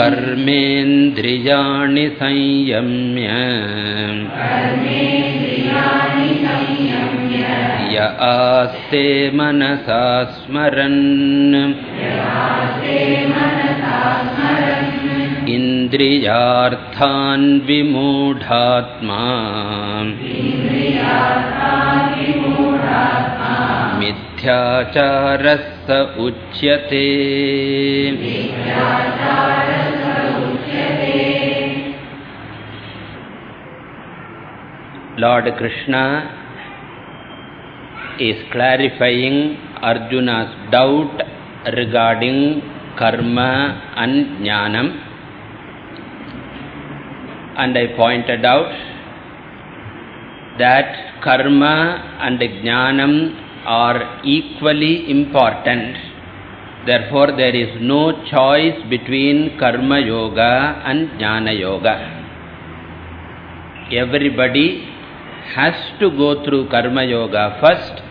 कर्मेन्द्रियाणि संयम्य। य आस्ते मनसा स्मरन्। इन्द्रियार्थान् विमूढात्मा मिथ्याचारः स उच्यते is clarifying Arjuna's doubt regarding karma and jnanam. And I pointed out that karma and jnanam are equally important. Therefore, there is no choice between karma yoga and jnana yoga. Everybody has to go through karma yoga first,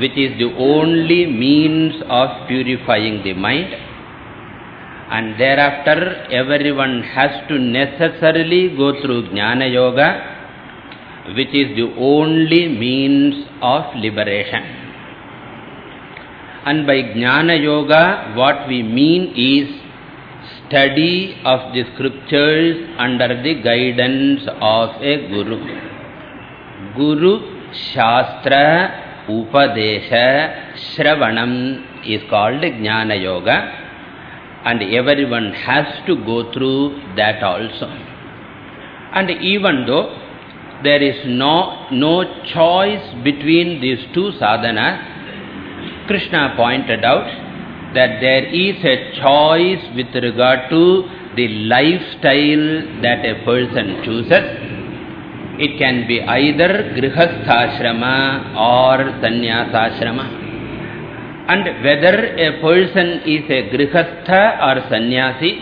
which is the only means of purifying the mind. And thereafter, everyone has to necessarily go through jnana yoga, which is the only means of liberation. And by jnana yoga, what we mean is study of the scriptures under the guidance of a guru. Guru Shastra Upadesha Shravanam is called Jnana Yoga and everyone has to go through that also. And even though there is no, no choice between these two sadhanas, Krishna pointed out that there is a choice with regard to the lifestyle that a person chooses. It can be either grihasthashrama or sannyasashrama. And whether a person is a grihastha or sannyasi,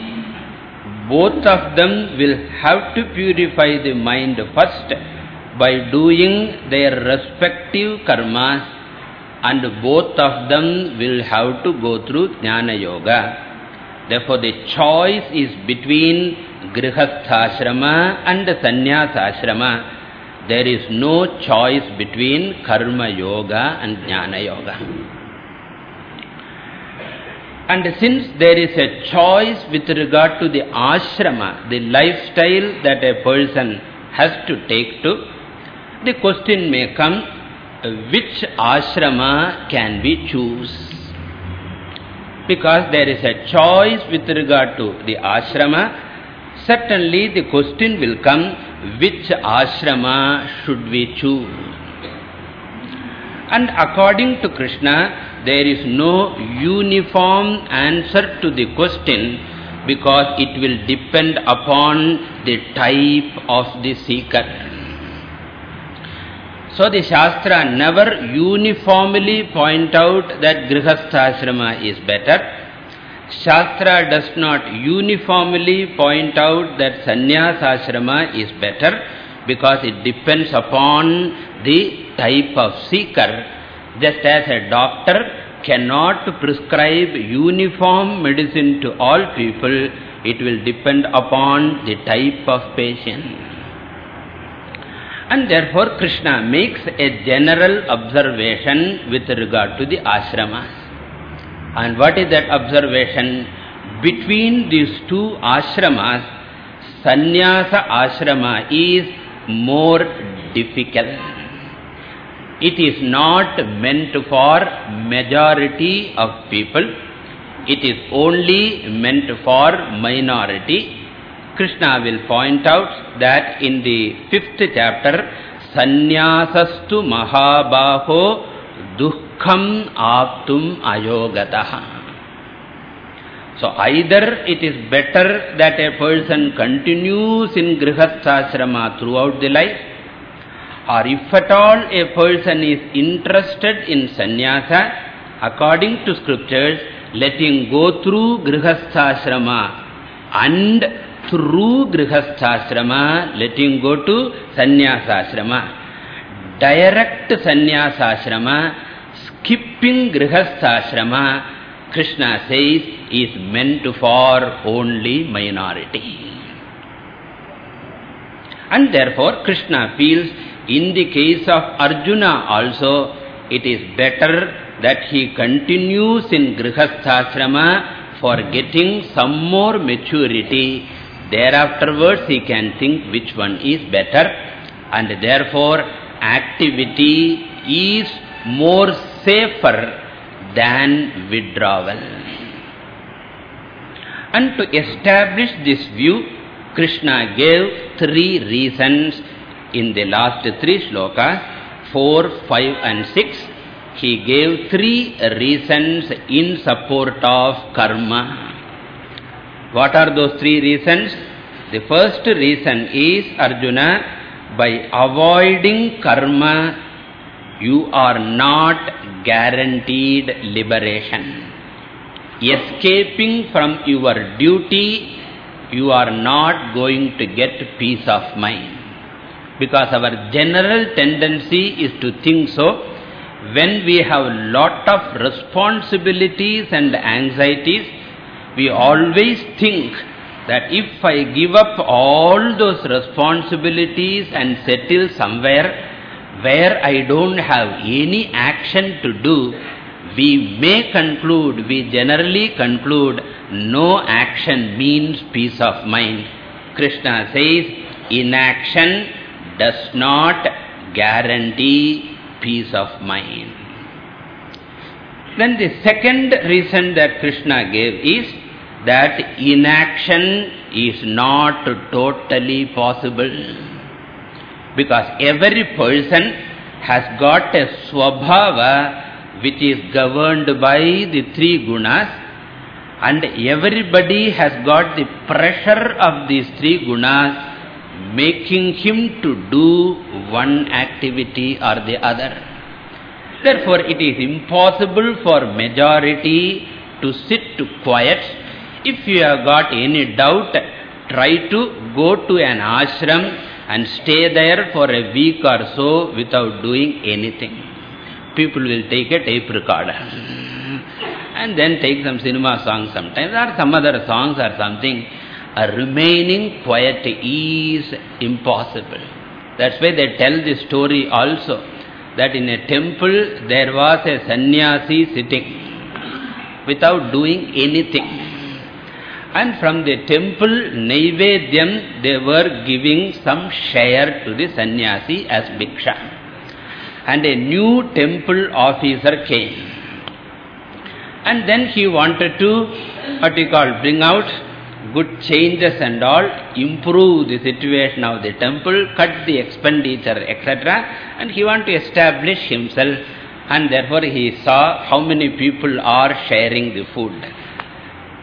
both of them will have to purify the mind first by doing their respective karmas and both of them will have to go through jnana yoga. Therefore, the choice is between grihasthashrama and sannyasashrama. There is no choice between karma yoga and jnana yoga. And since there is a choice with regard to the ashrama, the lifestyle that a person has to take to, the question may come, which ashrama can we choose? because there is a choice with regard to the ashrama, certainly the question will come, which ashrama should we choose? And according to Krishna, there is no uniform answer to the question because it will depend upon the type of the seeker. So the Shastra never uniformly point out that Grihasthashrama is better. Shastra does not uniformly point out that Sannyasashrama is better because it depends upon the type of seeker. Just as a doctor cannot prescribe uniform medicine to all people, it will depend upon the type of patient. And therefore Krishna makes a general observation with regard to the ashramas. And what is that observation? Between these two ashramas, sannyasa ashrama is more difficult. It is not meant for majority of people. It is only meant for minority. Krishna will point out that in the fifth chapter, Sanyasastu Mahabaho Dukkham Aptum Ayogataha. So either it is better that a person continues in Grihasthasrama throughout the life, or if at all a person is interested in sannyasa, according to scriptures, let him go through Grihasthasrama and through grihasthasrama, let him go to sannyasasrama. Direct sannyasasrama, skipping grihasthasrama Krishna says is meant for only minority. And therefore Krishna feels in the case of Arjuna also it is better that he continues in Grihasthasrama for getting some more maturity. Thereafterwards he can think which one is better and therefore activity is more safer than withdrawal. And to establish this view, Krishna gave three reasons in the last three slokas, 4, 5 and 6. He gave three reasons in support of karma. What are those three reasons? The first reason is, Arjuna, by avoiding karma, you are not guaranteed liberation. Escaping from your duty, you are not going to get peace of mind. Because our general tendency is to think so. When we have a lot of responsibilities and anxieties, we always think that if I give up all those responsibilities and settle somewhere where I don't have any action to do, we may conclude, we generally conclude, no action means peace of mind. Krishna says, inaction does not guarantee peace of mind. Then the second reason that Krishna gave is that inaction is not totally possible. Because every person has got a swabhava which is governed by the three gunas and everybody has got the pressure of these three gunas making him to do one activity or the other. Therefore, it is impossible for majority to sit quiet. If you have got any doubt, try to go to an ashram and stay there for a week or so without doing anything. People will take a tape recorder and then take some cinema songs sometimes or some other songs or something. A remaining quiet is impossible. That's why they tell the story also that in a temple there was a sannyasi sitting without doing anything. And from the temple Naivedyam they were giving some share to the sannyasi as bhiksha. And a new temple officer came. And then he wanted to, what you call, bring out good changes and all, improve the situation of the temple, cut the expenditure, etc. And he wanted to establish himself and therefore he saw how many people are sharing the food.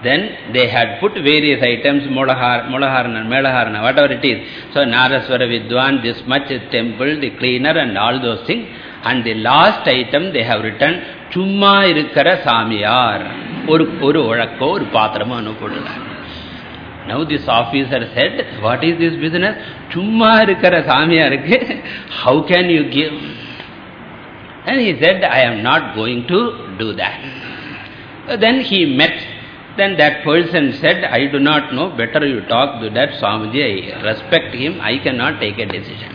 Then they had put various items, Mulahar, Mulaharna, Melaharna, whatever it is. So Nadaswara Vidwan, this much temple, the cleaner and all those things. And the last item they have written, Chumma Irukara Samiyar. Oru Orakko, Oru Patrama Anupudala. Now this officer said, what is this business? Chumma Irukara Samiyar. How can you give? And he said, I am not going to do that. Then he met then that person said, I do not know, better you talk to that Swamiji, I respect him, I cannot take a decision.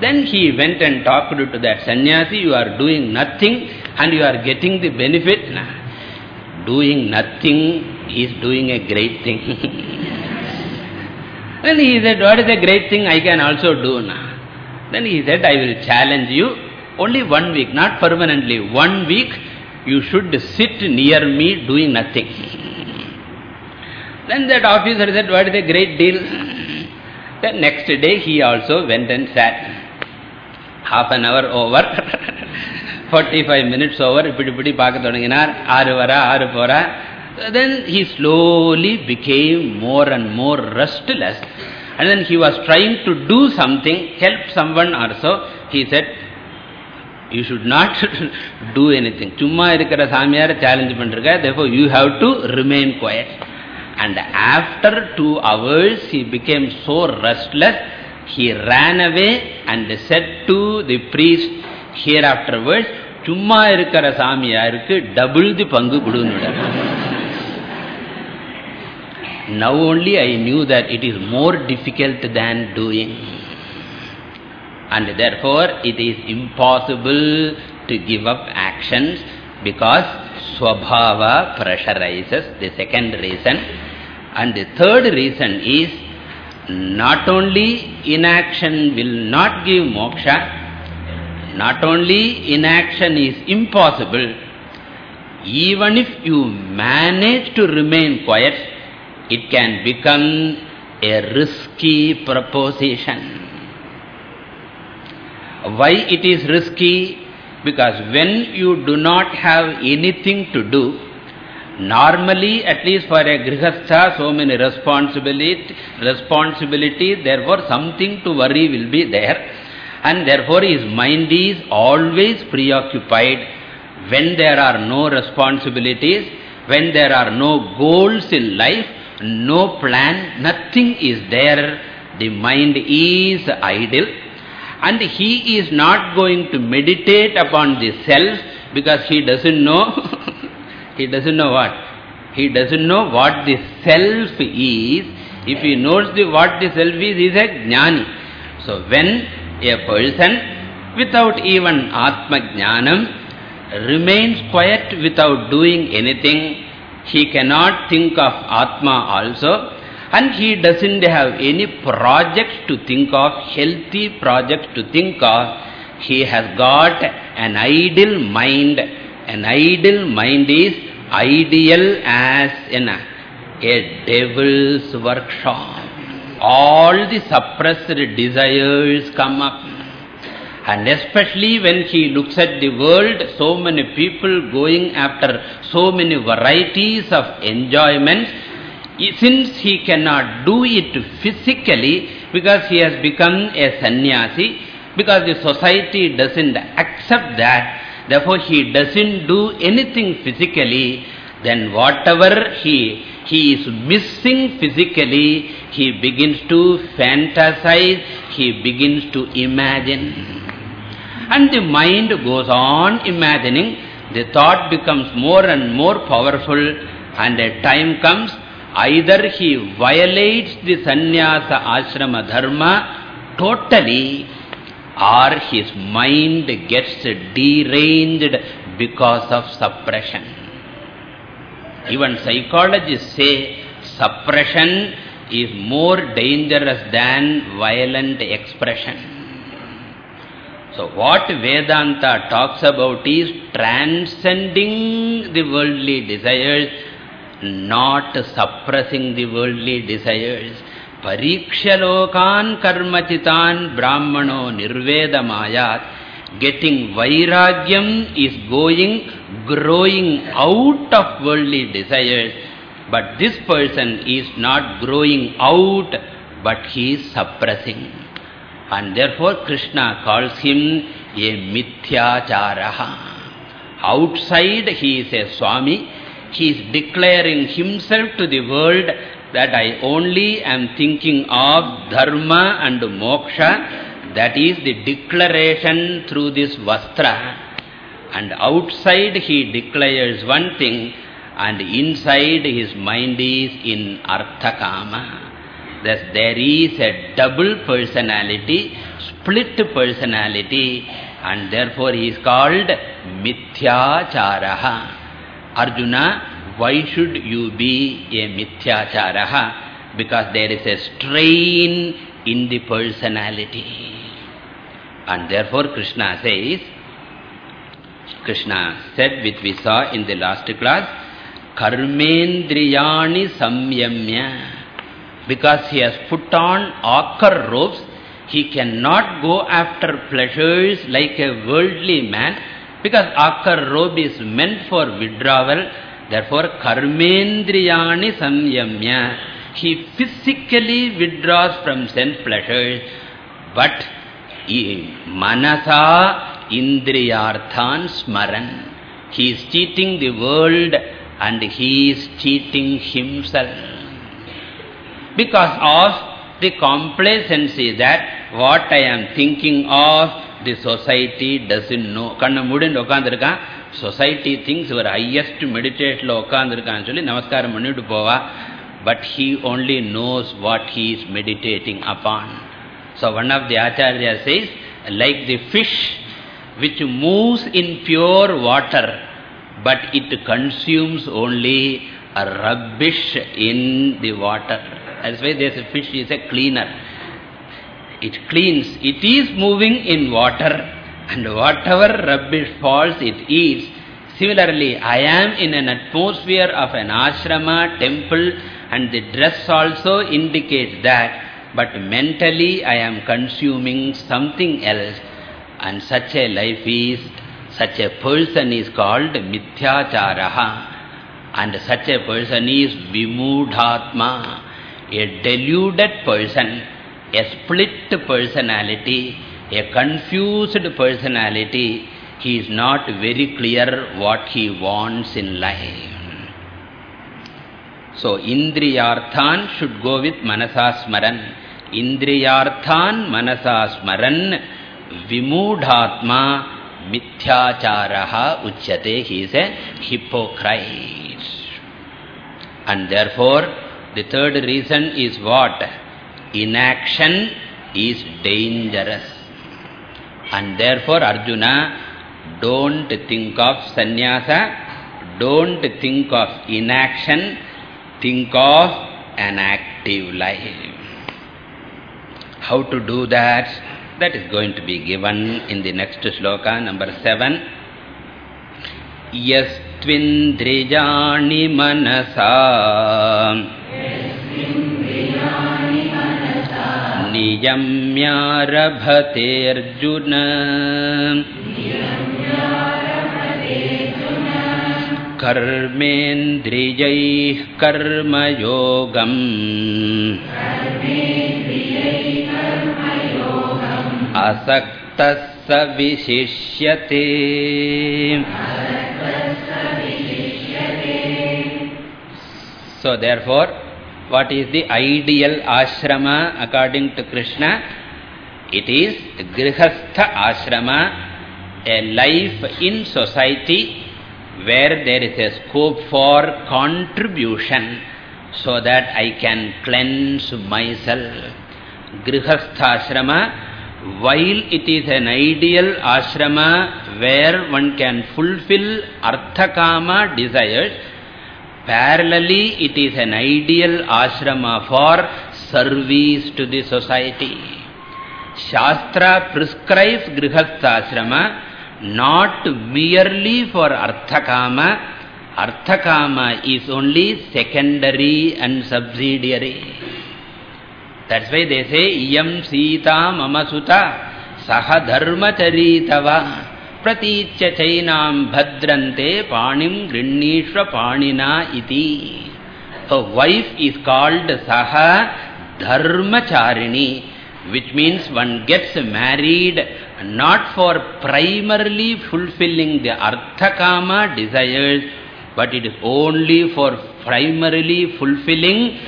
Then he went and talked to that sannyasi, you are doing nothing and you are getting the benefit. Nah. Doing nothing is doing a great thing. then he said, what is a great thing I can also do now? Then he said, I will challenge you only one week, not permanently. One week you should sit near me doing nothing. Then that officer said, what is a great deal? The next day he also went and sat. Half an hour over, 45 minutes over, ipidi ipidi paaka thodunginar, hour vara, hour pora. Then he slowly became more and more restless. And then he was trying to do something, help someone or so. He said, you should not do anything. Chumma irukara samyara challenge pandirukka, therefore you have to remain quiet. and after two hours he became so restless he ran away and said to the priest here afterwards சும்மா இருக்கிற சாமியாருக்கு double the பங்கு கொடுன்னு Now only I knew that it is more difficult than doing. And therefore it is impossible to give up actions because swabhava pressurizes the second reason. And the third reason is not only inaction will not give moksha, not only inaction is impossible, even if you manage to remain quiet, it can become a risky proposition. Why it is risky? Because when you do not have anything to do, normally, at least for a grihastha, so many responsibility, responsibility, therefore something to worry will be there. And therefore his mind is always preoccupied when there are no responsibilities, when there are no goals in life, no plan, nothing is there, the mind is idle. And he is not going to meditate upon the self because he doesn't know, he doesn't know what? He doesn't know what the self is. If he knows the, what the self is, he is a jnani. So when a person without even Atma Jnanam remains quiet without doing anything, he cannot think of Atma also and he doesn't have any projects to think of, healthy projects to think of. He has got an idle mind. An idle mind is ideal as in a, a devil's workshop. All the suppressed desires come up. And especially when he looks at the world, so many people going after so many varieties of enjoyments, since he cannot do it physically, because he has become a sannyasi, because the society doesn't accept that, therefore he doesn't do anything physically, then whatever he, he is missing physically, he begins to fantasize, he begins to imagine. And the mind goes on imagining, the thought becomes more and more powerful and a time comes, either he violates the sannyasa ashrama dharma totally or his mind gets deranged because of suppression. Even psychologists say suppression is more dangerous than violent expression. So what Vedanta talks about is transcending the worldly desires, not suppressing the worldly desires. Parikshalokan karmachitan brahmano nirvedamayat. Getting vairagyam is going, growing out of worldly desires. But this person is not growing out, but he is suppressing. And therefore Krishna calls him a mithyacharaha. Outside he is a Swami. He is declaring himself to the world that I only am thinking of dharma and moksha. That is the declaration through this vastra. And outside he declares one thing and inside his mind is in arthakama. Thus there is a double personality, split personality and therefore he is called Mithyacharaha. Arjuna, why should you be a Mithyacharaha? Because there is a strain in the personality. And therefore Krishna says, Krishna said, which we saw in the last class, Karmendriyani Samyamya because he has put on ochre robes, he cannot go after pleasures like a worldly man, because ochre robe is meant for withdrawal. Therefore, karmendriyani samyamya. He physically withdraws from sense pleasures, but manasa indriyarthan smaran. He is cheating the world and he is cheating himself. Because of the complacency that what I am thinking of, the society doesn't know. Kanna mudin okandirukkaan, society thinks your highest meditation உட்காந்துருக்கான்னு சொல்லி நமஸ்காரம் பண்ணிட்டு போவா but he only knows what he is meditating upon. So one of the Acharya says, like the fish which moves in pure water, but it consumes only a rubbish in the water. That's why there's a fish is a cleaner. It cleans. It is moving in water and whatever rubbish falls, it eats. Similarly, I am in an atmosphere of an ashrama, temple and the dress also indicates that. But mentally I am consuming something else and such a life is, such a person is called mithyacharaha and such a person is vimudhatma, a deluded person, a split personality, a confused personality. He is not very clear what he wants in life. So, Indriyarthan should go with Manasasmaran. Indriyarthan Manasasmaran Vimudhatma Mithyacharaha Uchyate. He is a hypocrite. And therefore, the third reason is what? Inaction is dangerous. And therefore, Arjuna, don't think of sannyasa, don't think of inaction, think of an active life. How to do that? That is going to be given in the next sloka, number seven. Yastvindriyani manasa Arjuna कर्मेन्द्रियैः कर्मयोगम्। असक्तः स विशिष्यते। So therefore, what is the ideal ashrama according to Krishna? It is grihastha ashrama, a life in society where there is a scope for contribution so that I can cleanse myself. Grihastha Ashrama, while it is an ideal ashrama where one can fulfill arthakama desires, parallelly it is an ideal ashrama for service to the society. Shastra prescribes grihastha ashrama not merely for Arthakama. Arthakama is only secondary and subsidiary. That's why they say, Iyam Sita Mama Sutta Saha Dharma Charitava Pratitya Chainam Bhadrante Panim Grinnishra Panina Iti. So wife is called Saha Dharma which means one gets married not for primarily fulfilling the arthakama desires, but it is only for primarily fulfilling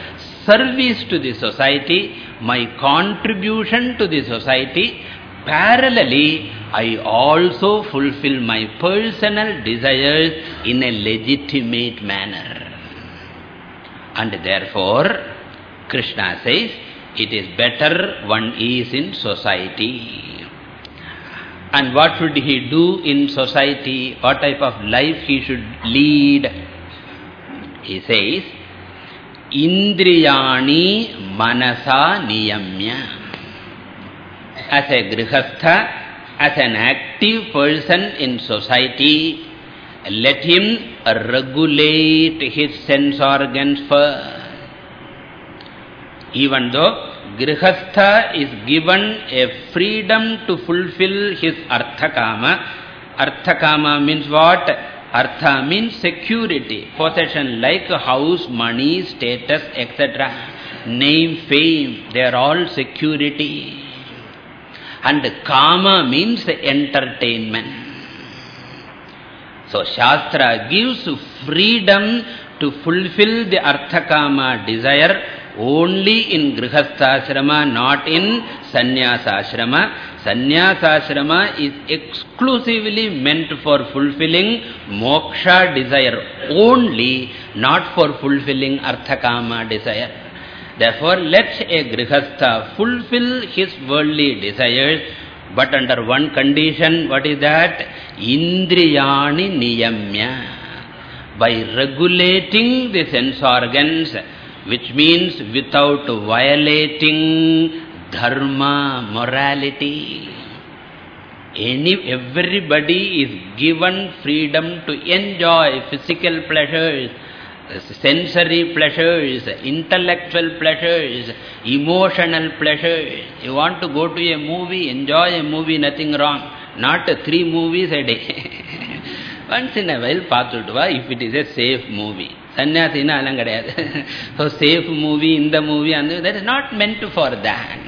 service to the society, my contribution to the society. Parallelly, I also fulfill my personal desires in a legitimate manner. And therefore, Krishna says, it is better one is in society. And what should he do in society? What type of life he should lead? He says, Indriyani manasa niyamya. As a grihastha, as an active person in society, let him regulate his sense organs first. Even though Grihastha is given a freedom to fulfill his Arthakama. Arthakama means what? Artha means security, possession like house, money, status, etc. Name, fame, they are all security. And Kama means entertainment. So Shastra gives freedom to fulfill the Arthakama desire only in Grihasthashrama, not in Sannyasashrama. Sannyasashrama is exclusively meant for fulfilling moksha desire only, not for fulfilling arthakama desire. Therefore, let a grihastha fulfill his worldly desires, but under one condition, what is that? Indriyani niyamya. By regulating the sense organs, which means without violating dharma, morality. Any, everybody is given freedom to enjoy physical pleasures, sensory pleasures, intellectual pleasures, emotional pleasures. You want to go to a movie, enjoy a movie, nothing wrong. Not three movies a day. Once in a while, paathutuva, if it is a safe movie. Sannyasina alam kadayadu. So safe movie, in the movie, and that is not meant for that.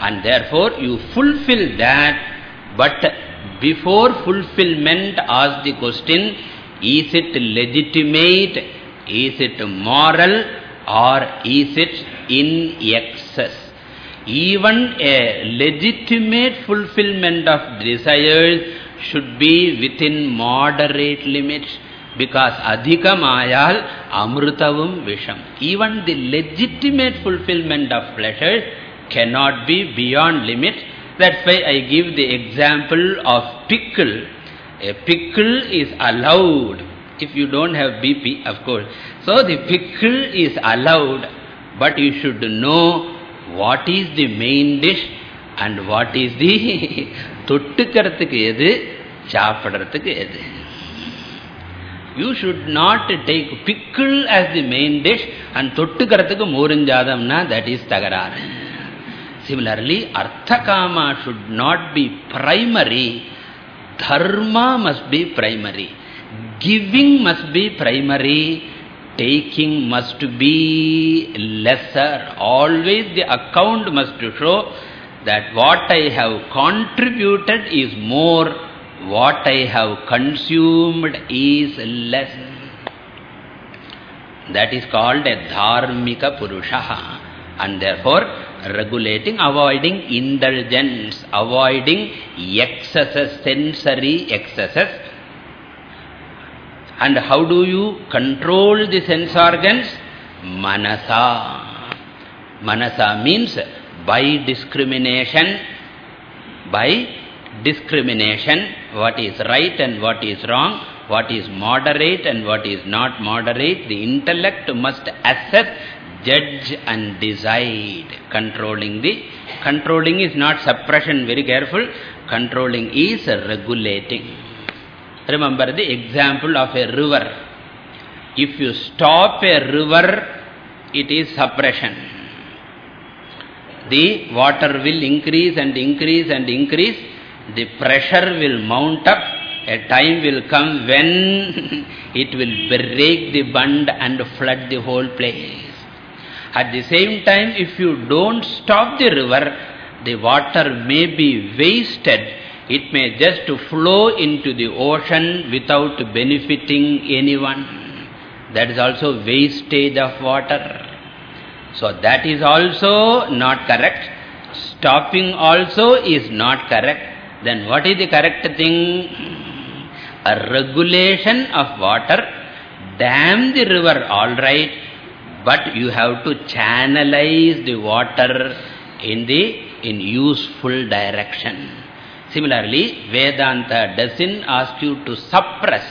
And therefore, you fulfill that, but before fulfillment, ask the question, is it legitimate? Is it moral? Or is it in excess? Even a legitimate fulfillment of desires should be within moderate limits. Because adhika mayal amrutavam visham. Even the legitimate fulfillment of pleasures cannot be beyond limits. That's why I give the example of pickle. A pickle is allowed if you don't have BP, of course. So the pickle is allowed, but you should know what is the main dish and what is the தொட்டுக்கிறதுக்கு எது சாப்பிடுறதுக்கு எது You should not take pickle as the main dish and தொட்டுக்கிறதுக்கு மோரிஞ்சாதம்னா that is தகராறு. Similarly, arthakama should not be primary. Dharma must be primary. Giving must be primary. Taking must be lesser. Always the account must show that what I have contributed is more, what I have consumed is less. That is called a dharmika purusha. And therefore, regulating, avoiding indulgence, avoiding excesses, sensory excesses. And how do you control the sense organs? Manasa. Manasa means by discrimination, by discrimination, what is right and what is wrong, what is moderate and what is not moderate, the intellect must assess, judge and decide. Controlling the, controlling is not suppression, very careful, controlling is regulating. Remember the example of a river. If you stop a river, it is suppression the water will increase and increase and increase, the pressure will mount up, a time will come when it will break the bund and flood the whole place. At the same time, if you don't stop the river, the water may be wasted. It may just flow into the ocean without benefiting anyone. That is also wastage of water. So that is also not correct. Stopping also is not correct. Then what is the correct thing? A regulation of water. Dam the river, all right. But you have to channelize the water in the in useful direction. Similarly, Vedanta doesn't ask you to suppress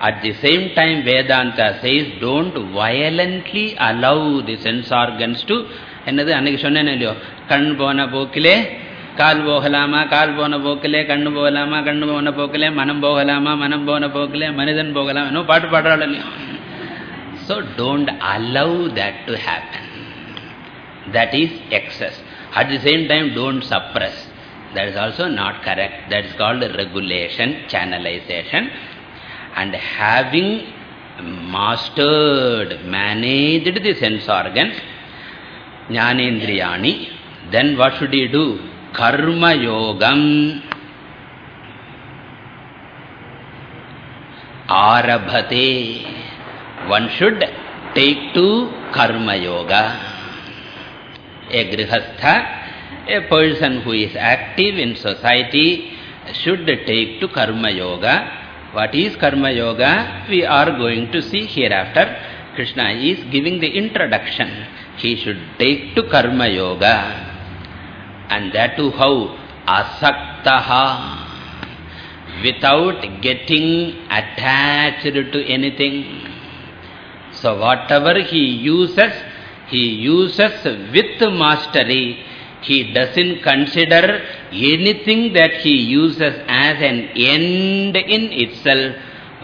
at the same time, Vedanta says, don't violently allow the sense organs to, என்னது அன்னைக்கு சொன்னேன் இல்லையோ கண் போன போக்கிலே கால் போகலாமா கால் போன போக்கிலே கண்ணு போகலாமா கண்ணு போன போக்கிலே மனம் போகலாமா மனம் போன போக்கிலே மனிதன் போகலாமா இன்னும் பாட்டு பாடுறாள் இல்லையோ So don't allow that to happen. That is excess. At the same time, don't suppress. That is also not correct. That is called regulation, channelization and having mastered, managed the sense organs, jnanendriyani, then what should he do? Karma yogam arabhate. One should take to karma yoga. A grihastha, a person who is active in society should take to karma yoga. What is karma yoga? We are going to see hereafter. Krishna is giving the introduction. He should take to karma yoga. And that how? Asaktaha. Without getting attached to anything. So whatever he uses, he uses with mastery. He doesn't consider anything that he uses as an end in itself.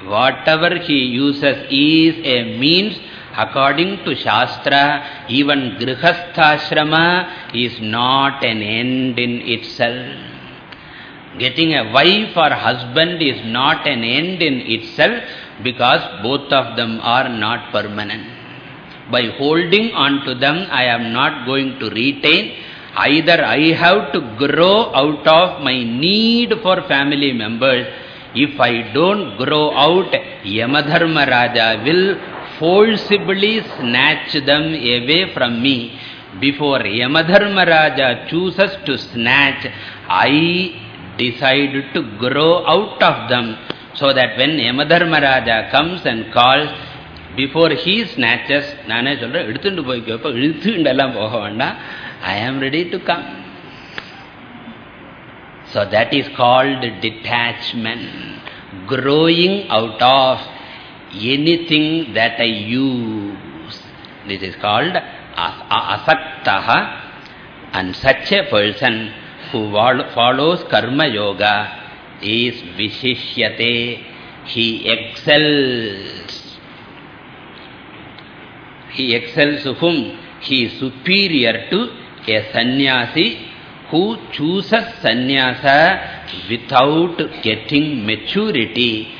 Whatever he uses is a means according to Shastra, even Grihasthashrama is not an end in itself. Getting a wife or husband is not an end in itself because both of them are not permanent. By holding on to them, I am not going to retain. Either I have to grow out of my need for family members. If I don't grow out, Yamadharma Raja will forcibly snatch them away from me. Before Yamadharma Raja chooses to snatch, I decide to grow out of them. So that when Yamadharma Raja comes and calls, before he snatches, நானே சொல்றேன் எடுத்துட்டு போய்க்கோ இழுத்துண்டெல்லாம் போக வேண்டாம் I am ready to come. So that is called detachment, growing out of anything that I use. This is called asaktaha and such a person who follows karma yoga is vishishyate. He excels. He excels whom? He is superior to a sannyasi who chooses sannyasa without getting maturity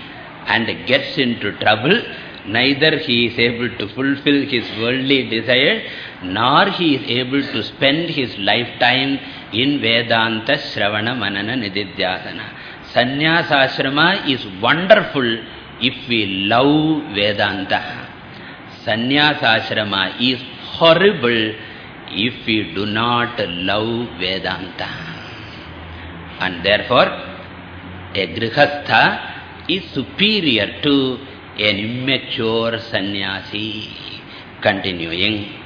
and gets into trouble. Neither he is able to fulfill his worldly desires, nor he is able to spend his lifetime in Vedanta, Shravana, Manana, Nididhyasana. Sannyasashrama is wonderful if we love Vedanta. Sannyasashrama is horrible if we do not love Vedanta. And therefore, a grihastha is superior to an immature sannyasi. Continuing.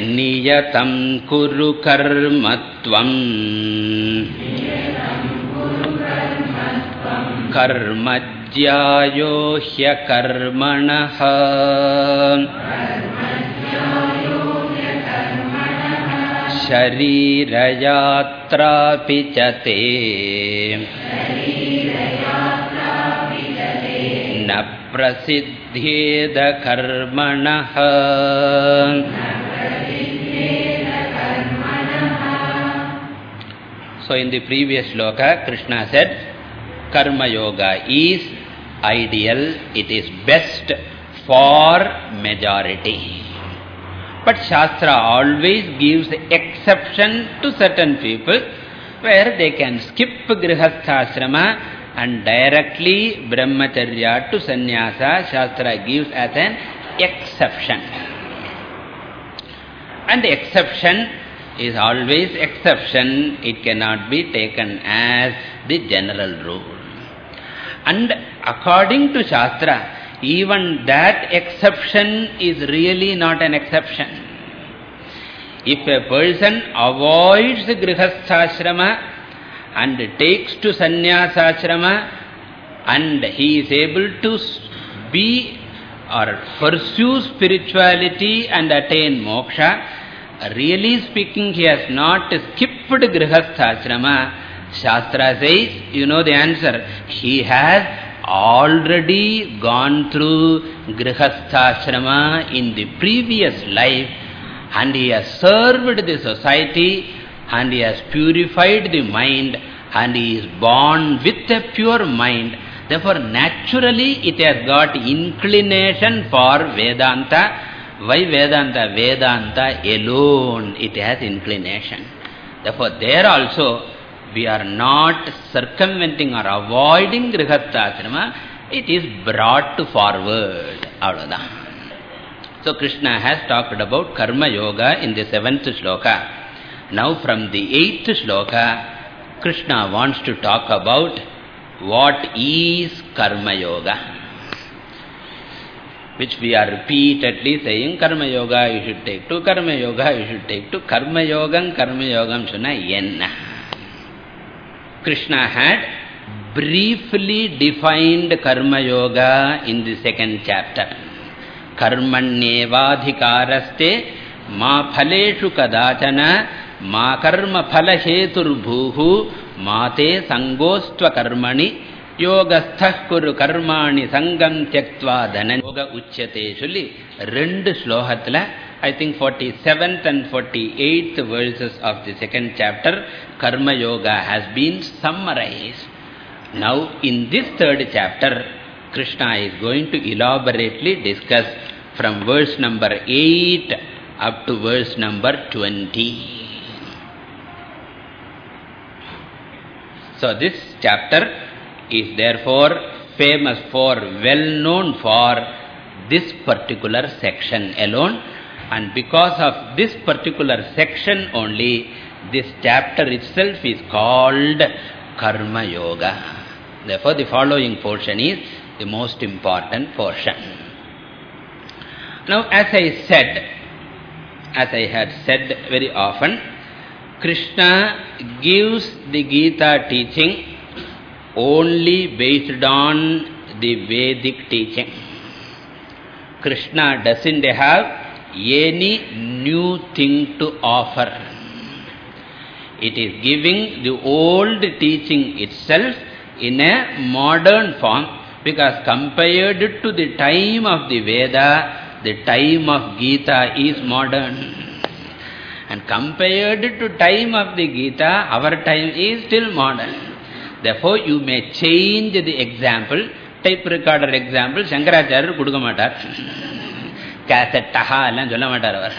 नियतं कुरु कर्मत्वम् कर्मज्यायो ह्यकर्मणः। शरीरयात्रापि च ते। न प्रसिद्धेदकर्मणः So in the previous sloka, Krishna said, Karma Yoga is ideal, it is best for majority. But Shastra always gives exception to certain people where they can skip Grihasthasrama and directly Brahmacharya to Sannyasa, Shastra gives as an exception. And the exception is always exception, it cannot be taken as the general rule. And according to Shastra, even that exception is really not an exception. If a person avoids grihasthashrama and takes to sannyasashrama and he is able to be or pursue spirituality and attain moksha, really speaking, he has not skipped grihasthashrama. Shastra says, you know the answer, he has already gone through grihasthashrama in the previous life and he has served the society and he has purified the mind and he is born with a pure mind. Therefore, naturally it has got inclination for Vedanta. Why Vedanta? Vedanta alone it has inclination. Therefore, there also we are not circumventing or avoiding Grihasthasrama, it is brought forward. So Krishna has talked about Karma Yoga in the seventh shloka. Now from the eighth shloka, Krishna wants to talk about what is Karma Yoga which we are repeatedly saying Karma Yoga you should take to, Karma Yoga you should take to, Karma Yogam, Karma Yogam suna enna Krishna had briefly defined Karma Yoga in the second chapter. Karmanyevadhikaraste ma phaleshu kadachana ma karma phalaheturbhuhu mate sangostva karmani யோகஸ்தः குரு கர்மாணி சங்கம் தியக்வா தன யோக உச்சத்தை சொல்லி ரெண்டு ஸ்லோகத்தில் I think 47th and 48th verses of the second chapter Karma Yoga has been summarized. Now in this third chapter Krishna is going to elaborately discuss from verse number 8 up to verse number 20. So this chapter is therefore famous for, well known for this particular section alone. And because of this particular section only, this chapter itself is called Karma Yoga. Therefore, the following portion is the most important portion. Now, as I said, as I had said very often, Krishna gives the Gita teaching only based on the Vedic teaching. Krishna doesn't have any new thing to offer. It is giving the old teaching itself in a modern form because compared to the time of the Veda, the time of Gita is modern. And compared to time of the Gita, our time is still modern. Therefore, you may change the example. Type recorder example, Shankaracharya kuduka matar. Cassette, taha, allan solla matar avar.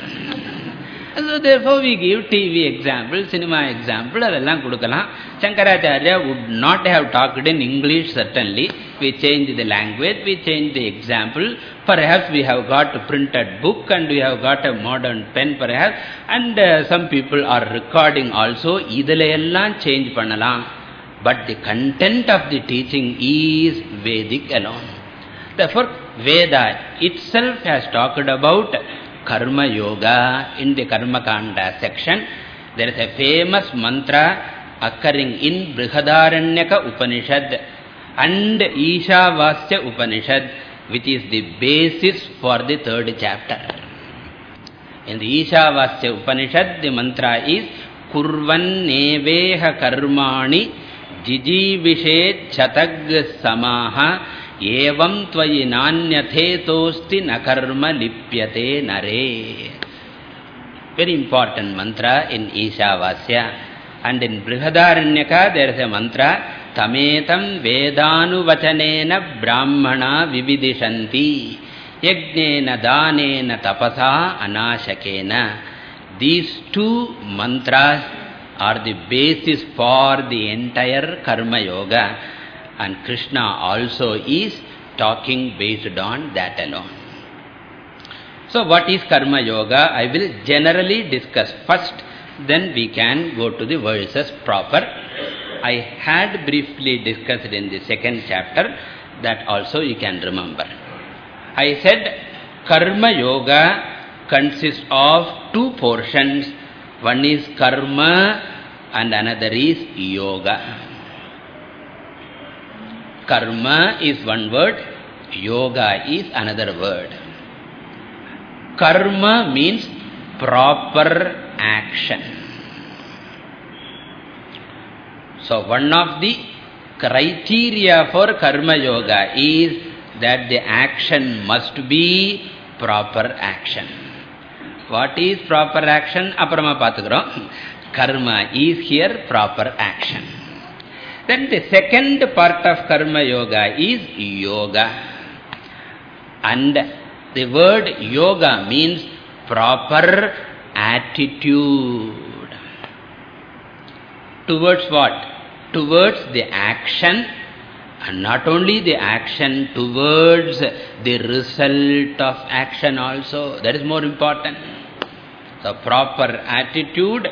So therefore, we give TV example, cinema example, adallam kudukalam. Shankaracharya would not have talked in English, certainly. We change the language, we change the example. Perhaps we have got a printed book and we have got a modern pen, perhaps. And uh, some people are recording also. Idhila ellam change pannalam. But the content of the teaching is Vedic alone. Therefore, Veda itself has talked about Karma Yoga in the Karma Kanda section. There is a famous mantra occurring in Brihadaranyaka Upanishad and Ishavasya Upanishad, which is the basis for the third chapter. In the Ishavasya Upanishad, the mantra is Kurvan Neveha Karmani जिजीविषेच्छतग् समाह एवं त्वयि नान्यथेतोस्ति न कर्म लिप्यते नरे। Very important mantra in Ishavasya and in Brihadaranyaka there is a mantra tametam vedanu brahmana vividishanti yajnena danena tapasa anashakena. These two mantras are the basis for the entire Karma Yoga. And Krishna also is talking based on that alone. So what is Karma Yoga? I will generally discuss first, then we can go to the verses proper. I had briefly discussed in the second chapter, that also you can remember. I said Karma Yoga consists of two portions one is karma and another is yoga. Karma is one word, yoga is another word. Karma means proper action. So one of the criteria for karma yoga is that the action must be proper action. What is proper action? Aparama paathukurom. Karma is here proper action. Then the second part of karma yoga is yoga. And the word yoga means proper attitude. Towards what? Towards the action And not only the action towards the result of action also. That is more important. The proper attitude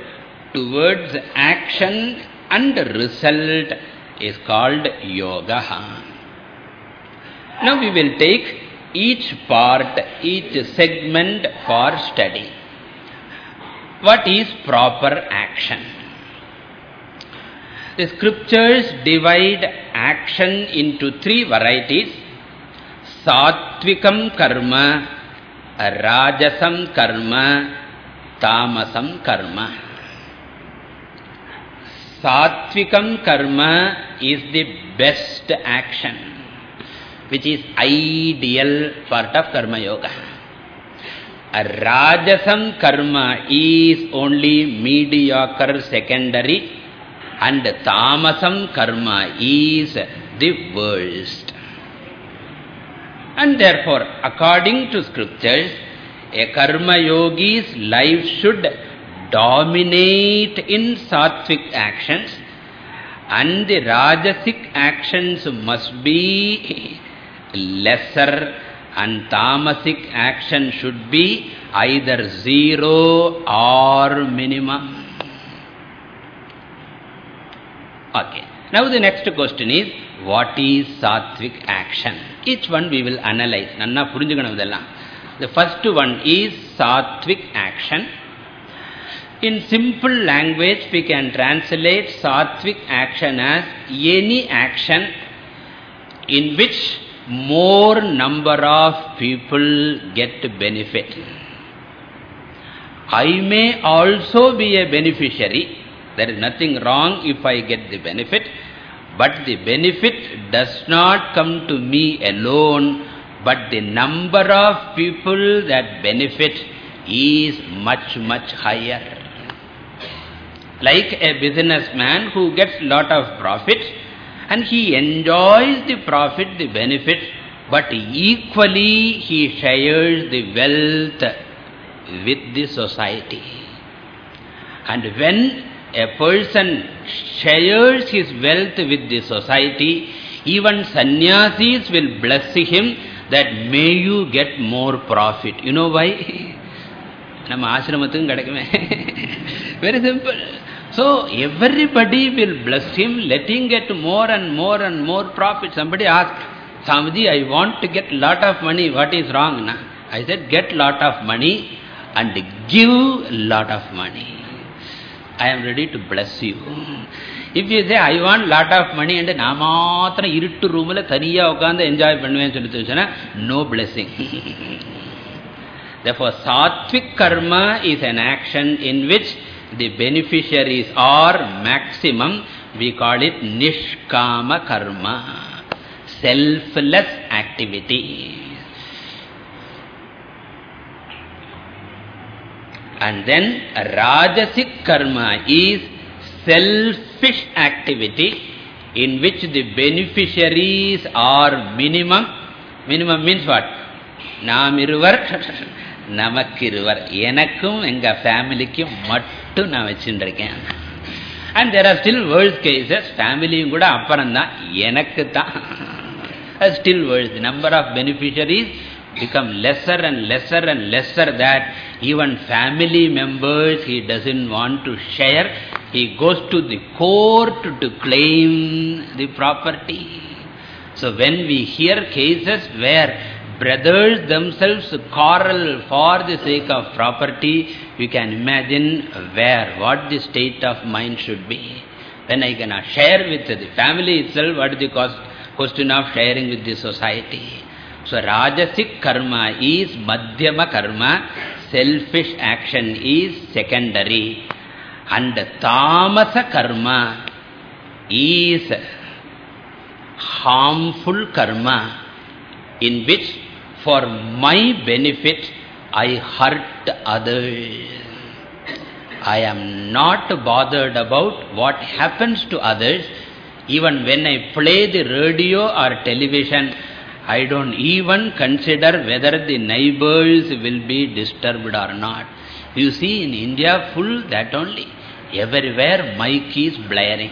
towards action and result is called yoga. Now we will take each part, each segment for study. What is proper action? The scriptures divide action into three varieties. Satvikam karma, Rajasam karma, Tamasam karma. Satvikam karma is the best action, which is ideal part of karma yoga. A Rajasam karma is only mediocre secondary and Tamasam karma is the worst. And therefore, according to scriptures, a karma yogi's life should dominate in sattvic actions and the rajasic actions must be lesser and tamasic action should be either zero or minimum. Okay. Now the next question is, what is sattvic action? Each one we will analyze. Nanna The first one is sattvic action. In simple language, we can translate sattvic action as any action in which more number of people get benefit. I may also be a beneficiary. There is nothing wrong if I get the benefit. But the benefit does not come to me alone, but the number of people that benefit is much, much higher. Like a businessman who gets lot of profit and he enjoys the profit, the benefit, but equally he shares the wealth with the society. And when a person shares his wealth with the society, even sannyasis will bless him that may you get more profit. You know why? Very simple. So everybody will bless him, letting get more and more and more profit. Somebody asked, Swamiji, I want to get lot of money. What is wrong? I said, get lot of money and give lot of money. I am ready to bless you. If you say, I want lot of money and நான் மாத்திரம் இருட்டு ரூமில் தனியாக உட்காந்து enjoy பண்ணுவேன்னு சொல்லி no blessing. Therefore, sattvic karma is an action in which the beneficiaries are maximum. We call it nishkama karma, selfless activity. And then rajasic karma is selfish activity in which the beneficiaries are minimum. Minimum means what? Namiruvar Namakkiruvar. எனக்கும் எங்க ஃபேமிலிக்கும் மட்டும் நான் வச்சுருக்கேன் and there are still world cases ஃபேமிலியும் கூட அப்புறம் தான் எனக்கு தான் still world number of beneficiaries become lesser and lesser and lesser that even family members he doesn't want to share. He goes to the court to claim the property. So when we hear cases where brothers themselves quarrel for the sake of property, you can imagine where, what the state of mind should be. When I cannot share with the family itself, what is the cost, question of sharing with the society? So Rajasic karma is Madhyama karma, selfish action is secondary. And Tamasa karma is harmful karma in which for my benefit, I hurt others. I am not bothered about what happens to others. Even when I play the radio or television, I don't even consider whether the neighbors will be disturbed or not. You see, in India, full that only. Everywhere mic is blaring.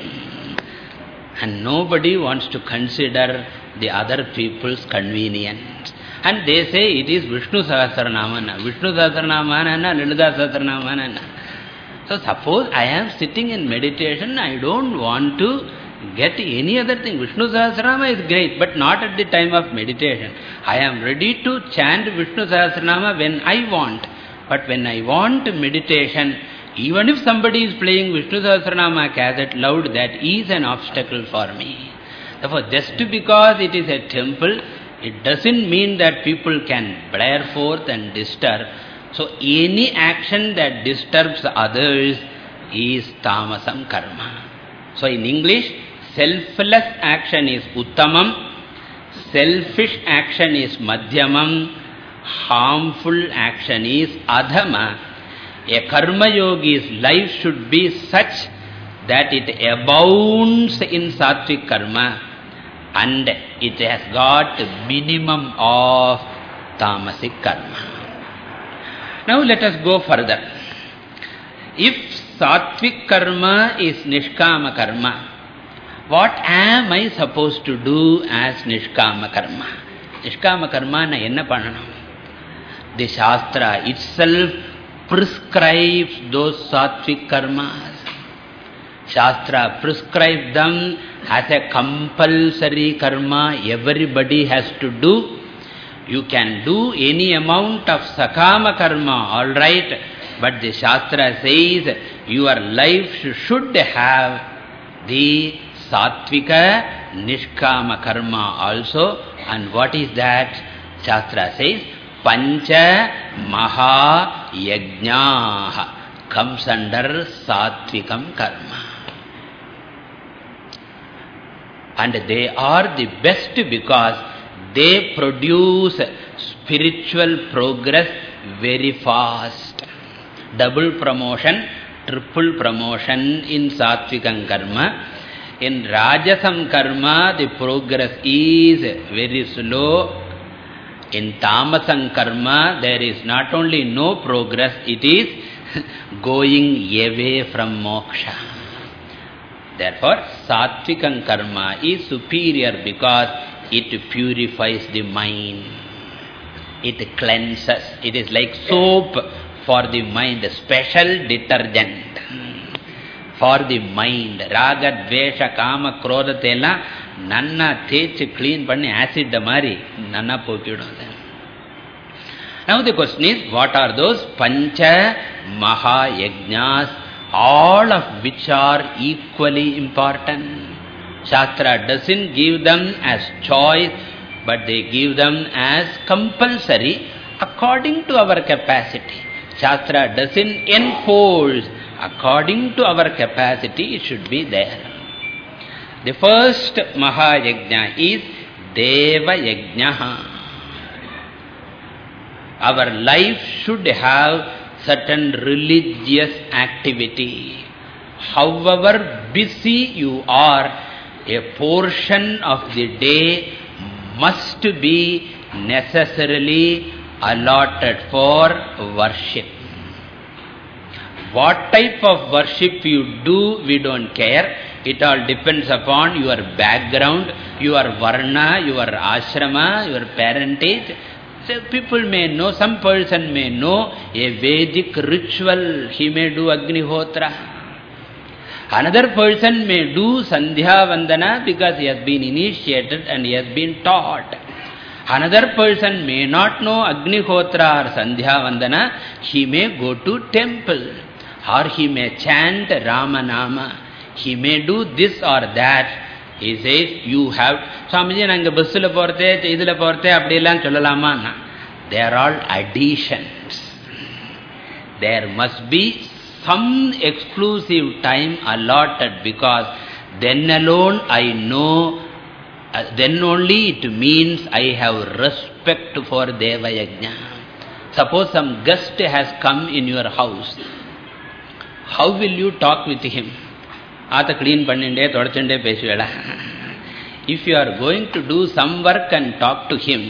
And nobody wants to consider the other people's convenience. And they say it is Vishnu Sahasranamana. Vishnu Sahasranamana, Lalita Sahasranamana. So suppose I am sitting in meditation, I don't want to get any other thing. Vishnu Sahasranama is great, but not at the time of meditation. I am ready to chant Vishnu Sahasranama when I want. But when I want meditation, even if somebody is playing Vishnu Sahasranama cassette loud, that is an obstacle for me. Therefore, just because it is a temple, it doesn't mean that people can blare forth and disturb. So, any action that disturbs others is tamasam karma. So, in English, selfless action is uttamam, selfish action is madhyamam, harmful action is adhama. A karma yogi's life should be such that it abounds in sattvic karma and it has got minimum of tamasic karma. Now let us go further. If sattvic karma is nishkama karma, what am I supposed to do as nishkama karma? Nishkama karma na enna pananam? The Shastra itself prescribes those sattvic karmas. Shastra prescribes them as a compulsory karma everybody has to do. You can do any amount of sakama karma, all right. But the Shastra says your life should have the sattvika nishkama karma also. And what is that? Shastra says, Pancha Maha Yajnaha comes under Satvikam Karma. And they are the best because they produce spiritual progress very fast. Double promotion, triple promotion in Satvikam Karma. In Rajasam Karma, the progress is very slow. In Tamasam Karma, there is not only no progress, it is going away from moksha. Therefore, Sattvikam Karma is superior because it purifies the mind. It cleanses. It is like soap for the mind, special detergent for the mind. Raga, Dvesha, Kama, Krodhatela, Nanna, Techu, clean, panni, acid, mari, Nanna, Pokidon. Now the question is, what are those Pancha Maha Yajnas, all of which are equally important? Shastra doesn't give them as choice, but they give them as compulsory according to our capacity. Shastra doesn't enforce according to our capacity, it should be there. The first Mahayajna is Deva Yajnaha. Our life should have certain religious activity. However busy you are, a portion of the day must be necessarily allotted for worship. What type of worship you do, we don't care. It all depends upon your background, your varna, your ashrama, your parentage. So people may know, some person may know a Vedic ritual, he may do Agnihotra. Another person may do Sandhya Vandana because he has been initiated and he has been taught. Another person may not know Agnihotra or Sandhya Vandana, he may go to temple or he may chant Ramanama. He may do this or that. He says, you have, Swamiji, nanga busula porte, idula porte, abdilan cholalama. They are all additions. There must be some exclusive time allotted because then alone I know, uh, then only it means I have respect for Deva Yajna. Suppose some guest has come in your house. How will you talk with him? Ata clean panninde, thodachande pesuvela. If you are going to do some work and talk to him,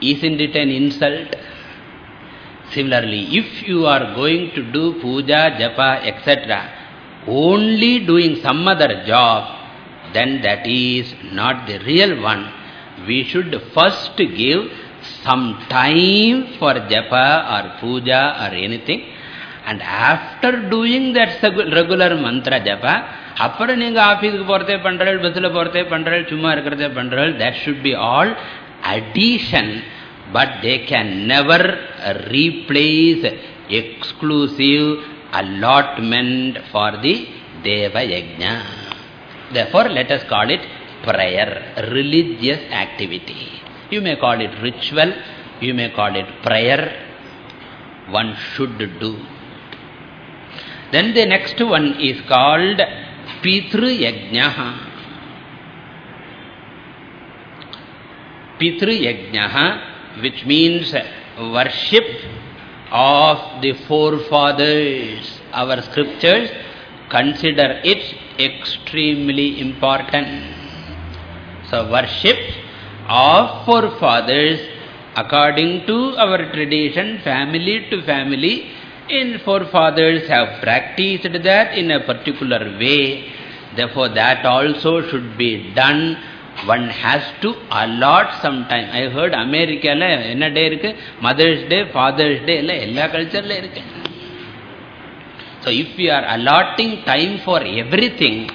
isn't it an insult? Similarly, if you are going to do puja, japa, etc., only doing some other job, then that is not the real one. We should first give some time for japa or puja or anything. And after doing that regular mantra japa, அப்புறம் நீங்க ஆபீஸ்க்கு போறதே பண்றீள் பஸ்ல போறதே பண்றீள் சும்மா இருக்கிறதே பண்றீள் that should be all addition but they can never replace exclusive allotment for the deva yajna therefore let us call it prayer religious activity you may call it ritual you may call it prayer one should do then the next one is called Pitru Yajnaha. Pitru Yajnaha, which means worship of the forefathers. Our scriptures consider it extremely important. So, worship of forefathers according to our tradition, family to family, in forefathers have practiced that in a particular way. Therefore, that also should be done. One has to allot some time. I heard America la enna day irukku Mother's Day, Father's Day la ella culture la irukku. So if we are allotting time for everything,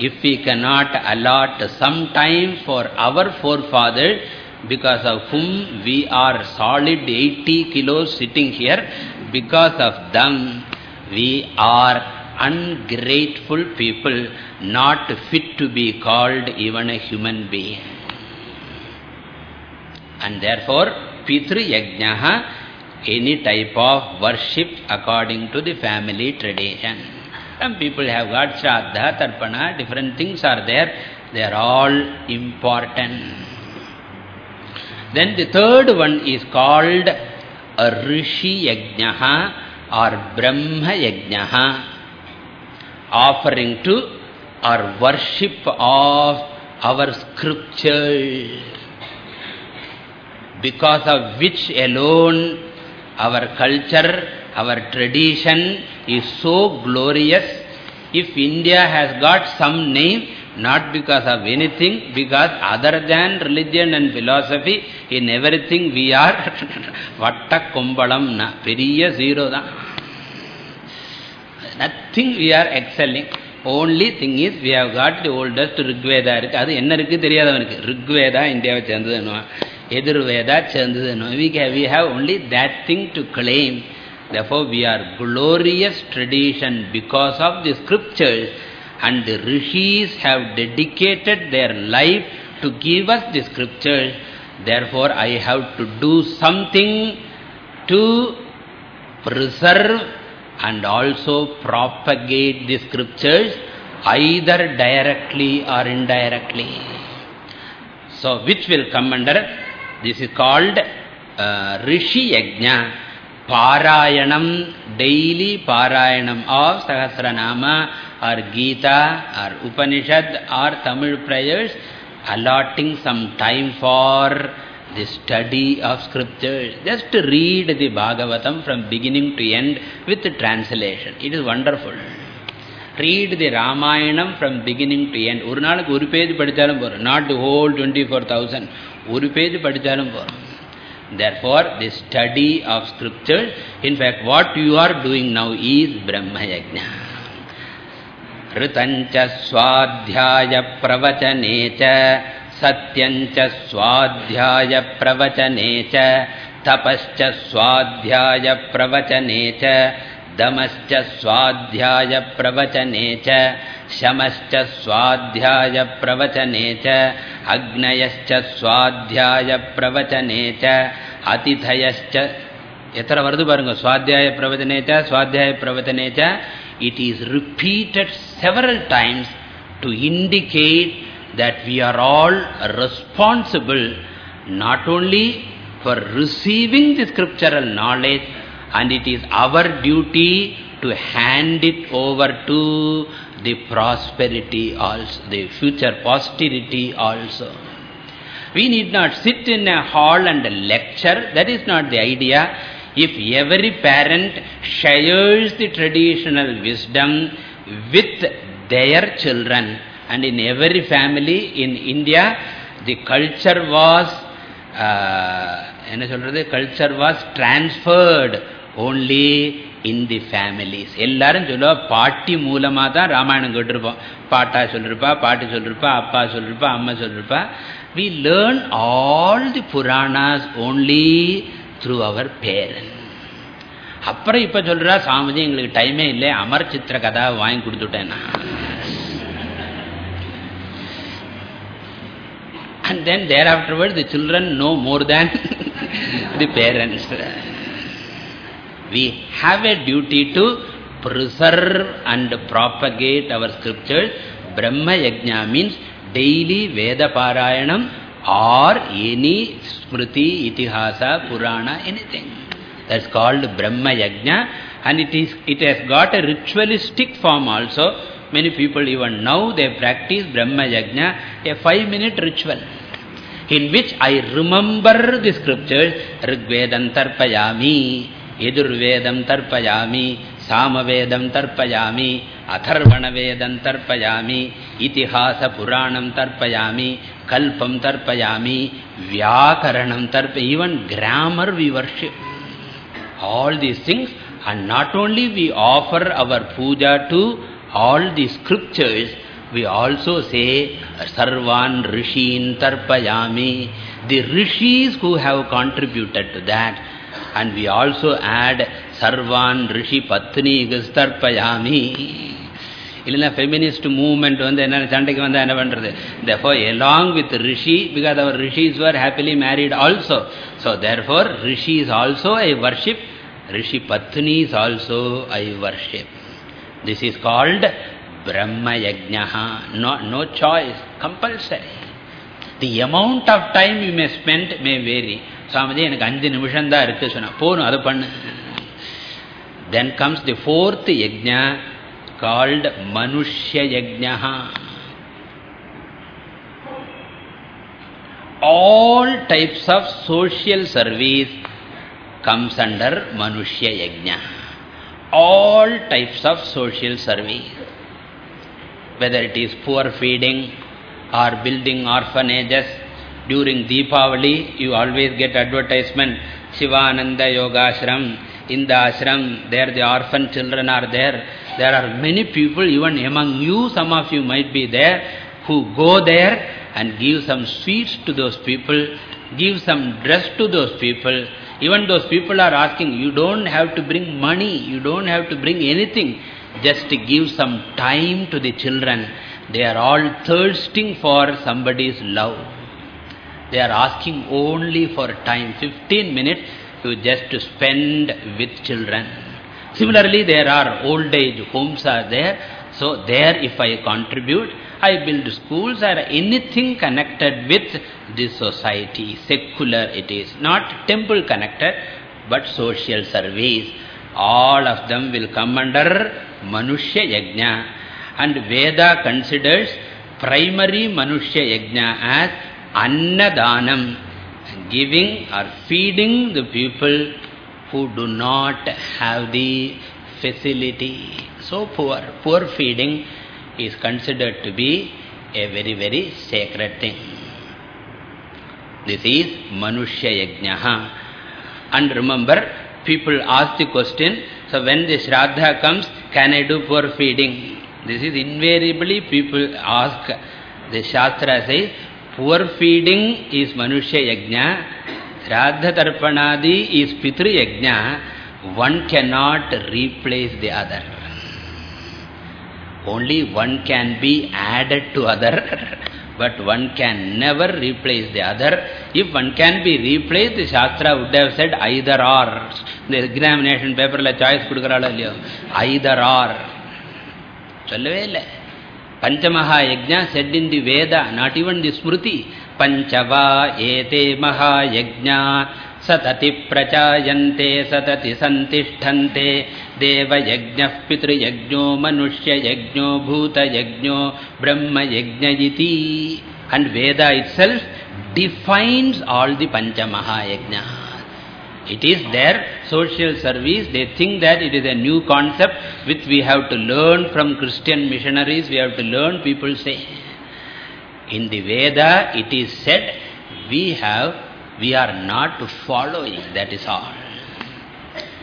if we cannot allot some time for our forefathers, because of whom we are solid 80 kilos sitting here, because of them we are ungrateful people, not fit to be called even a human being. And therefore, Pitru Yajnaha, any type of worship according to the family tradition. Some people have got Shraddha, Tarpana, different things are there. They are all important. Then the third one is called a Rishi Yajnaha or Brahma Yajnaha, offering to or worship of our scriptures, because of which alone our culture, our tradition is so glorious. If India has got some name, not because of anything, because other than religion and philosophy, in everything we are vatta kumbalam na, periya zero da. Nothing we are excelling. Only thing is we have got the oldest Rigveda இருக்கு அது என்ன இருக்கு தெரியாதவனுக்கு ரிக்வேதா இந்தியாவை சேர்ந்ததுன்னு எதிர்வேதா சேர்ந்ததுன்னு we we have only that thing to claim therefore we are glorious tradition because of the scriptures and the rishis have dedicated their life to give us the scriptures therefore I have to do something to preserve and also propagate the scriptures either directly or indirectly. So, which will come under, this is called uh, Rishi Yajna, Parayanam, daily Parayanam of Sahasranama or Gita or Upanishad or Tamil prayers, allotting some time for the study of scriptures. Just read the Bhagavatam from beginning to end with the translation. It is wonderful. Read the Ramayanam from beginning to end. ஒரு நாளுக்கு ஒரு page படித்தாலும் போறோம். Not the whole 24,000. ஒரு page படித்தாலும் போறோம். Therefore, the study of scriptures, in fact, what you are doing now is Brahma Yajna. ऋतञ्च स्वाध्यायप्रवचने च सत्यञ्च स्वाध्यायप्रवचने च तपश्च स्वाध्यायप्रवचने च दमश्च स्वाध्यायप्रवचने च शमश्च स्वाध्यायप्रवचने च अग्नयश्च स्वाध्यायप्रवचने च अतिथयश्च எத்தனை வருது பாருங்க சுவாத்தியாய பிரவதனேச்ச சுவாத்தியாய பிரவதனேச்ச it is repeated several times to indicate that we are all responsible not only for receiving the scriptural knowledge and it is our duty to hand it over to the prosperity also, the future posterity also. We need not sit in a hall and lecture, that is not the idea. If every parent shares the traditional wisdom with their children, and in every family in India, the culture was, uh, culture was transferred only in the families எல்லாரும் சொல்லுவாள் பாட்டி மூலமாக தான் ராமாயணம் கேட்டிருப்போம். பாட்டா சொல்லிருப்பா பாட்டி சொல்லிருப்பா அப்பா சொல்லிருப்பா அம்மா சொல்லியிருப்பா we learn all the Puranas only through our parent அப்புறம் இப்போ சொல்கிறா சாமிஜி எங்களுக்கு டைமே இல்லை. அமர் சித்திர கதா வாங்கி கொடுத்துட்டேன் நான். And then there afterward the children no more than the parents We have a duty to preserve and propagate our scriptures. Brahma Yajna means daily Veda Parayanam or any Smriti, Itihasa, Purana, anything. That's called Brahma Yajna and it is it has got a ritualistic form also. Many people even now they practice Brahma Yajna, a five minute ritual in which I remember the scriptures Rigvedam Samavedam Tarpayami, Atharvana Vedam Tarpayami, Itihasa Puranam Tarpayami, Kalpam Tarpayami, Vyakaranam Tarpayami, even grammar we worship. All these things and not only we offer our puja to all the scriptures, we also say Sarvan Rishin Tarpayami, the rishis who have contributed to that And we also add Sarvan Rishi Patni Tarpayami. இல்லைன்னா feminist movement வந்து என்ன சண்டைக்கு வந்தா என்ன பண்றது therefore along with rishi because our rishis were happily married also so therefore rishi is also I worship rishi patni is also I worship this is called brahma yajnaha no no choice compulsory the amount of time you may spend may vary சாமதி எனக்கு அஞ்சு நிமிஷம் தான் இருக்கு சொன்ன போனும் அதை பண்ணு then comes the fourth yajna called Manushya Yajnaha. All types of social service comes under Manushya Yajna. All types of social service. Whether it is poor feeding or building orphanages. During Deepavali, you always get advertisement, Shivananda Yoga Ashram, in the ashram, there the orphan children are there. There are many people, even among you, some of you might be there, who go there and give some sweets to those people, give some dress to those people. Even those people are asking, you don't have to bring money, you don't have to bring anything. Just give some time to the children. They are all thirsting for somebody's love. They are asking only for time, 15 minutes you just spend with children. Similarly, there are old age homes are there. So there if I contribute, I build schools or anything connected with this society. Secular it is. Not temple connected, but social service. All of them will come under Manushya Yajna. And Veda considers primary Manushya Yajna as Annadanam giving or feeding the people who do not have the facility. So poor, poor feeding is considered to be a very, very sacred thing. This is Manushya Yajnaha. And remember, people ask the question, so when the Shraddha comes, can I do poor feeding? This is invariably people ask. The Shastra says, Poor feeding is Manushya Yajna. Shraddha Tarpanadi is Pitru Yajna. One cannot replace the other. Only one can be added to other, but one can never replace the other. If one can be replaced, the Shastra would have said either or. The examination paper la choice kudukarala illiyo. Either or. சொல்லவே இல்லை Yajna said in the ete maha yajna satati prachayante satati santishtante deva yajna pitru yajno manushya yajno bhuta yajno brahma yajna iti. And Veda itself defines all the Panchamaha Yajna. It is their social service. They think that it is a new concept which we have to learn from Christian missionaries. We have to learn, people say. In the Veda, it is said, we have, we are not following, that is all.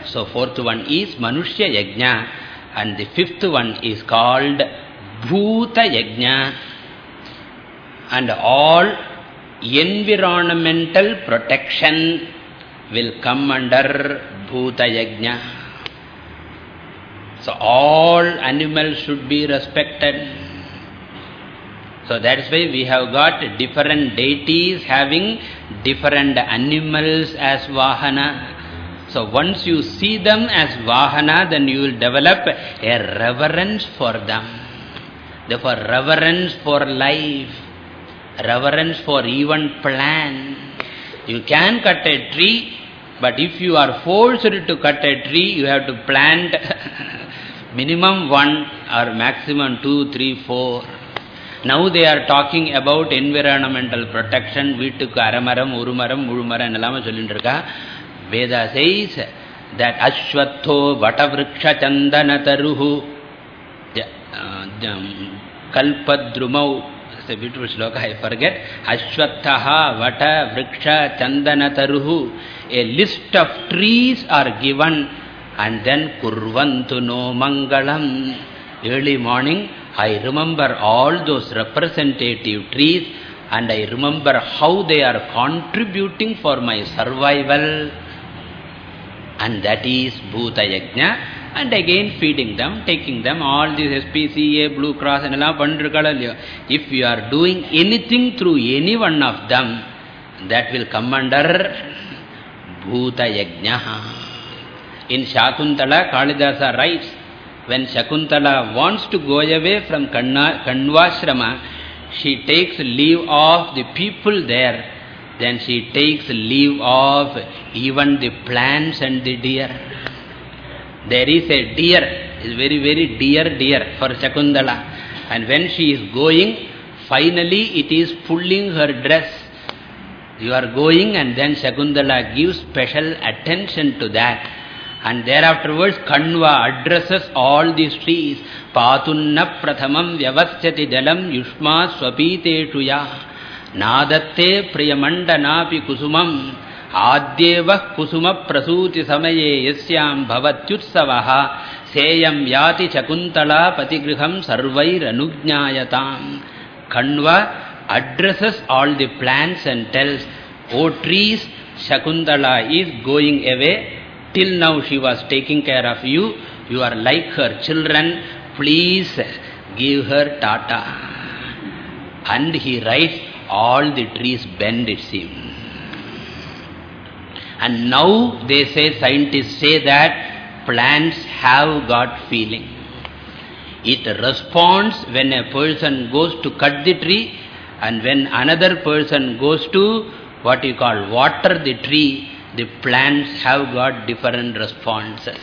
So fourth one is Manushya Yajna and the fifth one is called Bhuta Yajna and all environmental protection will come under Bhuta Yajna. So all animals should be respected. So that's why we have got different deities having different animals as Vahana. So once you see them as Vahana, then you will develop a reverence for them. Therefore, reverence for life, reverence for even plant. You can cut a tree, but if you are forced to cut a tree, you have to plant minimum one or maximum two, three, four. Now they are talking about environmental protection. வீட்டுக்கு அரமரம் ஒரு மரம் முழு மரம் எல்லாமே சொல்லிட்டு இருக்கா Veda says that Ashwatho Vatavrksha Chandana Taruhu Kalpadrumau It's a beautiful sloka, I forget. Ashwathaha Vata Vriksha Chandana Taruhu A list of trees are given and then Kurvantu no Mangalam Early morning I remember all those representative trees and I remember how they are contributing for my survival. And that is Bhuta Yajna. And again feeding them, taking them, all these SPCA, Blue Cross and all, if you are doing anything through any one of them, that will come under Bhuta Yajna. In Shakuntala, Kalidasa writes, when Shakuntala wants to go away from Kanvashrama, she takes leave of the people there. Then she takes leave of even the plants and the deer. There is a deer, is very, very dear deer for Shakuntala. And when she is going, finally it is pulling her dress. You are going and then Shakuntala gives special attention to that. And thereafterwards, Kanva addresses all these trees. Patunna prathamam vyavasyati jalam yushma swapite tuya. Nadatte priyamandanapi kusumam. Adyeva kusuma prasuti samaye yasyam bhavatyutsavaha. Seyam yati chakuntala patigriham sarvair anujnayatam. Kanva addresses all the plants and tells, O trees, Shakuntala is going away Till now she was taking care of you. You are like her children. Please give her tata. And he writes, all the trees bend, it seems. And now they say, scientists say that plants have got feeling. It responds when a person goes to cut the tree and when another person goes to what you call water the tree, the plants have got different responses.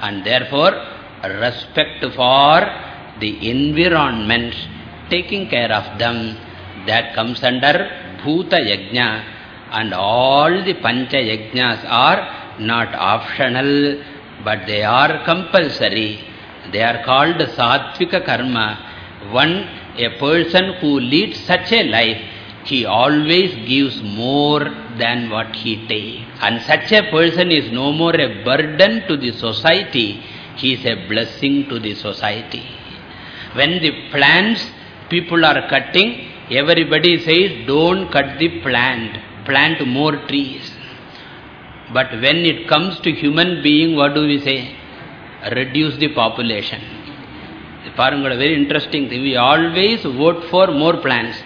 And therefore, respect for the environment, taking care of them, that comes under Bhuta Yajna. And all the Pancha Yajnas are not optional, but they are compulsory. They are called Sattvika Karma. One, a person who leads such a life, he always gives more than what he takes. And such a person is no more a burden to the society, he is a blessing to the society. When the plants people are cutting, everybody says, don't cut the plant, plant more trees. But when it comes to human being, what do we say? Reduce the population. Parangala, very interesting thing. We always vote for more plants.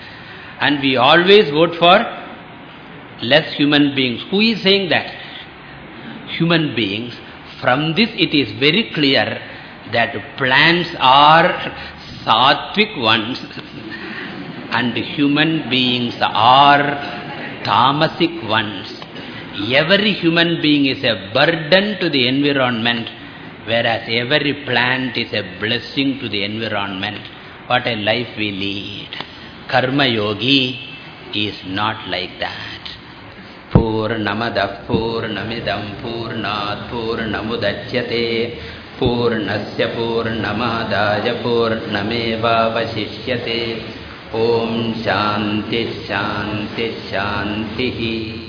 And we always vote for less human beings. Who is saying that? Human beings. From this it is very clear that plants are sattvic ones and human beings are tamasic ones. Every human being is a burden to the environment, Whereas every plant is a blessing to the environment. What a life we lead. Karma yogi is not like that. Purnamadah Purnamidam Purnat Purnamudachyate Purnasya Purnamadaya Purnameva Vasishyate Om Shanti Shanti shanti.